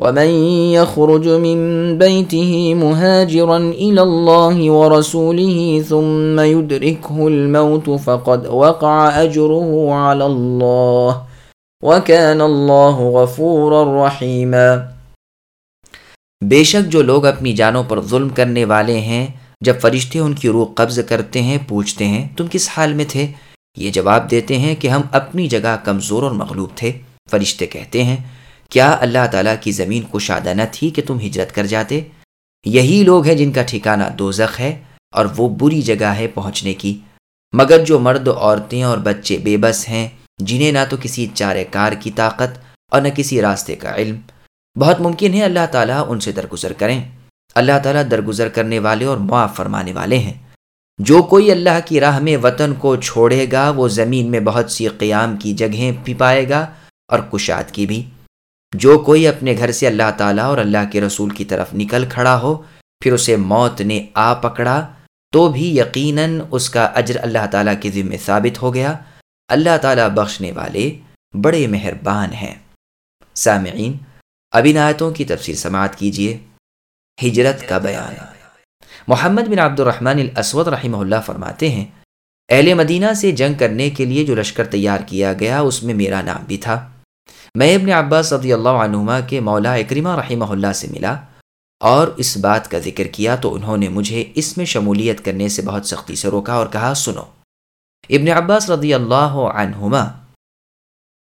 ومن يخرج من بيته مهاجرا الى الله ورسوله ثم يدركه الموت فقد وقع اجره على الله وكان الله غفورا رحيما بے شک جو لوگ اپنی جانوں پر ظلم کرنے والے ہیں، جب فرشتے ان کی روح قبض کرتے ہیں، پوچھتے ہیں، تم کس حال میں تھے؟ یہ جواب دیتے ہیں کہ ہم اپنی جگہ کمزور اور مغلوب تھے۔ فرشتے کہتے ہیں کیا اللہ تعالیٰ کی زمین کشادہ نہ تھی کہ تم ہجرت کر جاتے؟ یہی لوگ ہیں جن کا ٹھکانہ دوزخ ہے اور وہ بری جگہ ہے پہنچنے کی۔ مگر جو مرد عورتیں اور بچے بے بس ہیں، جنہیں نہ تو کسی چارے کار کی طاقت اور نہ کسی راستے کا علم۔ بہت ممکن ہے اللہ تعالیٰ ان سے درگزر کریں۔ اللہ تعالیٰ درگزر کرنے والے اور معاف فرمانے والے ہیں۔ جو کوئی اللہ کی راہ میں وطن کو چھوڑے گا، وہ زمین میں بہت سی قیام کی جگہیں بھی پائے گا اور کشاد کی بھی۔ جو کوئی اپنے گھر سے اللہ تعالیٰ اور اللہ کے رسول کی طرف نکل کھڑا ہو، پھر اسے موت نے آ پکڑا، تو بھی یقیناً اس کا اجر اللہ تعالیٰ کے ذمے ثابت ہو گیا۔ اللہ تعالیٰ بخشنے والے بڑے مہربان ہیں۔ سامعین، اب ان آیتوں کی تفصیل سماعت کیجیے ہجرت کا بیان۔ محمد بن عبد الرحمن الاسود رحمہ اللہ فرماتے ہیں، اہل مدینہ سے جنگ کرنے کے لیے جو لشکر تیار کیا گیا، اس میں میرا نام بھی تھا۔ میں ابن عباس رضی اللہ عنہما کے مولا اکریمہ رحمہ اللہ سے ملا اور اس بات کا ذکر کیا تو انہوں نے مجھے اس میں شمولیت کرنے سے بہت سختی سے روکا اور کہا، سنو، ابن عباس رضی اللہ عنہما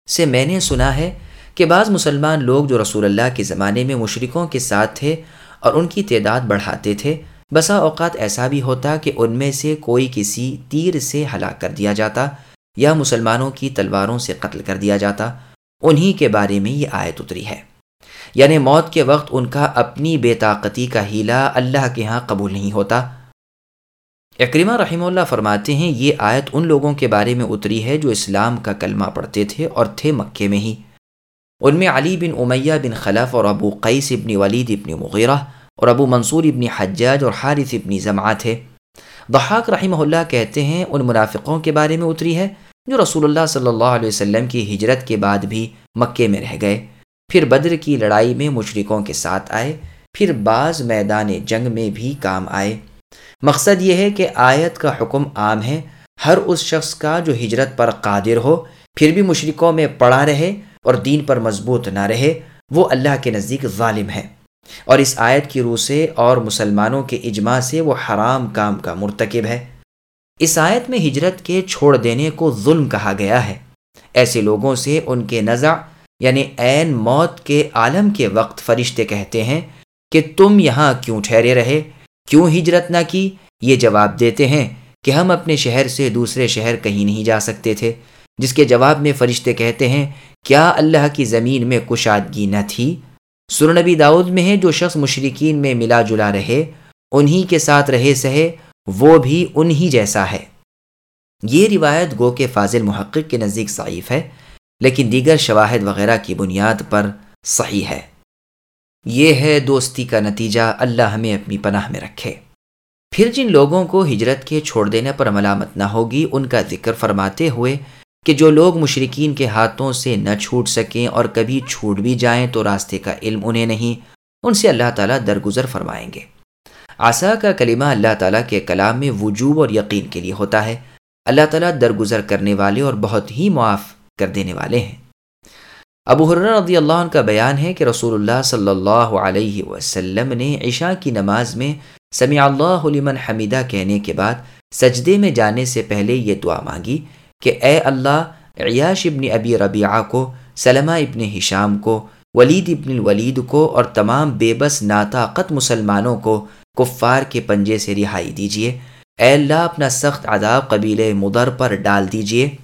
سے میں نے سنا ہے کہ بعض مسلمان لوگ جو رسول اللہ کے زمانے میں مشرکوں کے ساتھ تھے اور ان کی تعداد بڑھاتے تھے، بسا اوقات ایسا بھی ہوتا کہ ان میں سے کوئی کسی تیر سے ہلاک کر دیا جاتا یا مسلمانوں کی تلواروں سے قتل کر دیا جاتا۔ انہی کے بارے میں یہ آیت اتری ہے۔ یعنی موت کے وقت ان کا اپنی بے طاقتی کا ہیلا اللہ کے ہاں قبول نہیں ہوتا۔ اکریمہ رحمہ اللہ فرماتے ہیں، یہ آیت ان لوگوں کے بارے میں اتری ہے جو اسلام کا کلمہ پڑھتے تھے اور تھے مکے میں ہی۔ ان میں علی بن امیہ بن خلف اور ابو قیس ابن ولید ابن مغیرہ اور ابو منصور ابن حجاج اور حارث ابن زمع تھے۔ ضحاک رحمہ اللہ کہتے ہیں، ان منافقوں کے بارے میں اتری ہے جو رسول اللہ صلی اللہ علیہ وسلم کی ہجرت کے بعد بھی مکے میں رہ گئے۔ پھر بدر کی لڑائی میں مشرقوں کے ساتھ آئے۔ پھر بعض میدان جنگ میں بھی کام آئے۔ مقصد یہ ہے کہ آیت کا حکم عام ہے۔ ہر اس شخص کا جو ہجرت پر قادر ہو، پھر بھی مشرقوں میں پڑا رہے اور دین پر مضبوط نہ رہے، وہ اللہ کے نزدیک ظالم ہے۔ اور اس آیت کی روح سے اور مسلمانوں کے اجماع سے وہ حرام کام کا مرتکب ہے۔ اس آیت میں ہجرت کے چھوڑ دینے کو ظلم کہا گیا ہے۔ ایسے لوگوں سے ان کے نزع یعنی عین موت کے عالم کے وقت فرشتے کہتے ہیں کہ تم یہاں کیوں ٹھہرے رہے؟ کیوں ہجرت نہ کی؟ یہ جواب دیتے ہیں کہ ہم اپنے شہر سے دوسرے شہر کہیں نہیں جا سکتے تھے، جس کے جواب میں فرشتے کہتے ہیں، کیا اللہ کی زمین میں کشادگی نہ تھی؟ سرنبی داؤد میں ہے، جو شخص مشرقین میں ملا جلا رہے، انہی کے ساتھ رہے سہے وہ بھی انہی جیسا ہے۔ یہ روایت گو کے فاضل محقق کے نزدیک ضعیف ہے، لیکن دیگر شواہد وغیرہ کی بنیاد پر صحیح ہے۔ یہ ہے دوستی کا نتیجہ، اللہ ہمیں اپنی پناہ میں رکھے۔ پھر جن لوگوں کو ہجرت کے چھوڑ دینے پر ملامت نہ ہوگی، ان کا ذکر فرماتے ہوئے کہ جو لوگ مشرقین کے ہاتھوں سے نہ چھوٹ سکیں اور کبھی چھوٹ بھی جائیں تو راستے کا علم انہیں نہیں، ان سے اللہ تعالیٰ درگزر فرمائیں گے۔ آسا کا کلمہ اللہ تعالیٰ کے کلام میں وجوب اور یقین کے لیے ہوتا ہے۔ اللہ تعالیٰ درگزر کرنے والے اور بہت ہی معاف کر دینے والے ہیں۔ ابو حر رضی اللہ عنہ کا بیان ہے کہ رسول اللہ صلی اللہ علیہ وسلم نے عشاء کی نماز میں سمیع اللہ لمن حمیدہ کہنے کے بعد سجدے میں جانے سے پہلے یہ دعا مانگی کہ اے اللہ، عیاش ابن ابی ربیعہ کو، سلمہ ابن ہشام کو، ولید ابن الولید کو اور تمام بے بس ناطاقت مسلمانوں کو کفار کے پنجے سے رہائی دیجیے اے اللہ، اپنا سخت عذاب قبیل مدر پر ڈال دیجیے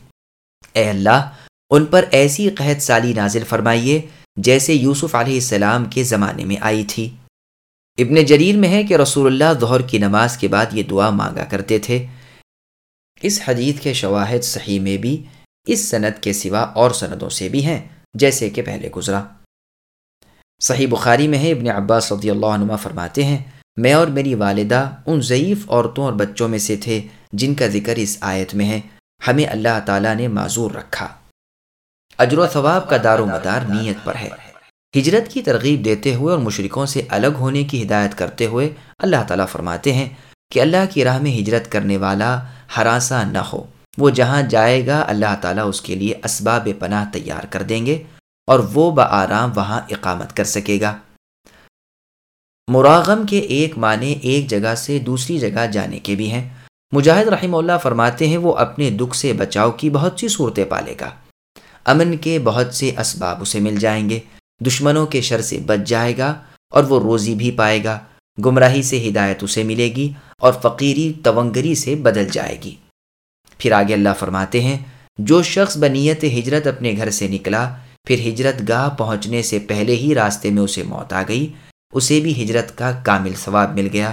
اے اللہ، ان پر ایسی قحط سالی نازل فرمائیے جیسے یوسف علیہ السلام کے زمانے میں آئی تھی۔ ابن جریر میں ہے کہ رسول اللہ ظہر کی نماز کے بعد یہ دعا مانگا کرتے تھے۔ اس حدیث کے شواہد صحیح میں بھی، اس سند کے سوا اور سندوں سے بھی ہیں، جیسے کہ پہلے گزرا۔ صحیح بخاری میں ہے، ابن عباس رضی اللہ عنہ فرماتے ہیں میں اور میری والدہ ان ضعیف عورتوں اور بچوں میں سے تھے جن کا ذکر اس آیت میں ہے۔ ہمیں اللہ تعالیٰ نے معذور رکھا۔ اجر و ثواب کا دار و مدار نیت پر ہے۔ ہجرت کی ترغیب دیتے ہوئے اور مشرکوں سے الگ ہونے کی ہدایت کرتے ہوئے اللہ تعالیٰ فرماتے ہیں کہ اللہ کی راہ میں ہجرت کرنے والا ہراساں نہ ہو۔ وہ جہاں جائے گا اللہ تعالیٰ اس کے لیے اسباب پناہ تیار کر دیں گے اور وہ بآرام وہاں اقامت کر سکے گا۔ مراغم کے ایک معنی ایک جگہ سے دوسری جگہ جانے کے بھی ہیں۔ مجاہد رحم اللہ فرماتے ہیں وہ اپنے دکھ سے بچاؤ کی بہت سی صورتیں پالے گا۔ امن کے بہت سے اسباب اسے مل جائیں گے۔ دشمنوں کے شر سے بچ جائے گا اور وہ روزی بھی پائے گا۔ گمراہی سے ہدایت اسے ملے گی اور فقیری تونگری سے بدل جائے گی۔ پھر آگے اللہ فرماتے ہیں، جو شخص بنیت ہجرت اپنے گھر سے نکلا، پھر ہجرت گاہ پہنچنے سے پہلے ہی راستے میں اسے موت آ گئی۔ اسے بھی ہجرت کا کامل ثواب مل گیا۔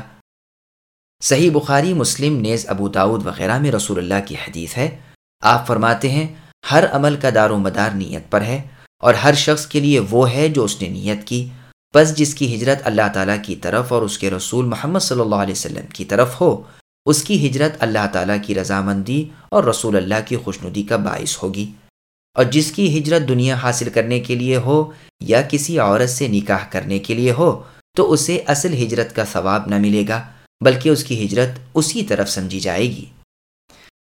صحیح بخاری، مسلم، نیز ابو داود وغیرہ میں رسول اللہ کی حدیث ہے۔ آپ فرماتے ہیں، ہر عمل کا دار و مدار نیت پر ہے اور ہر شخص کے لیے وہ ہے جو اس نے نیت کی۔ بس جس کی ہجرت اللہ تعالیٰ کی طرف اور اس کے رسول محمد صلی اللہ علیہ وسلم کی طرف ہو، اس کی ہجرت اللہ تعالیٰ کی رضامندی اور رسول اللہ کی خوشنودی کا باعث ہوگی۔ اور جس کی ہجرت دنیا حاصل کرنے کے لیے ہو یا کسی عورت سے نکاح کرنے کے لیے ہو، تو اسے اصل ہجرت کا ثواب نہ ملے گا، بلکہ اس کی ہجرت اسی طرف سمجھی جائے گی۔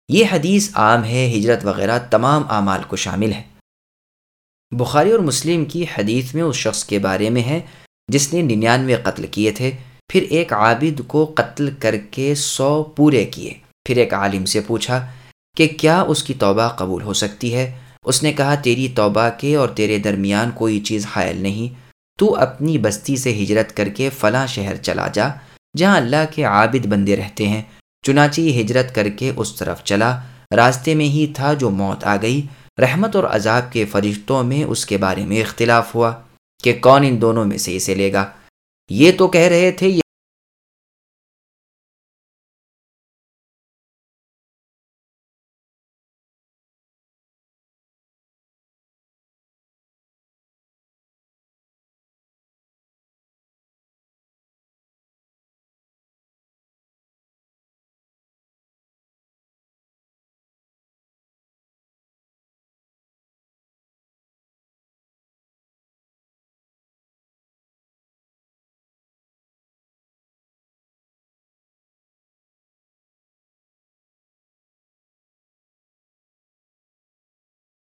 یہ حدیث عام ہے، ہجرت وغیرہ تمام اعمال کو شامل ہے۔ بخاری اور مسلم کی حدیث میں اس شخص کے بارے میں ہے، جس نے ننانوے قتل کیے تھے، پھر ایک عابد کو قتل کر کے سو پورے کیے۔ پھر ایک عالم سے پوچھا کہ کیا اس کی توبہ قبول ہو سکتی ہے؟ اس نے کہا، تیری توبہ کے اور تیرے درمیان کوئی چیز حائل نہیں۔ تو اپنی بستی سے ہجرت کر کے فلاں شہر چلا جا، جہاں اللہ کے عابد بندے رہتے ہیں۔ چنانچہ ہجرت کر کے اس طرف چلا۔ راستے میں ہی تھا جو موت آ گئی۔ رحمت اور عذاب کے فرشتوں میں اس کے بارے میں اختلاف ہوا کہ کون ان دونوں میں سے اسے لے گا۔ یہ تو کہہ رہے تھے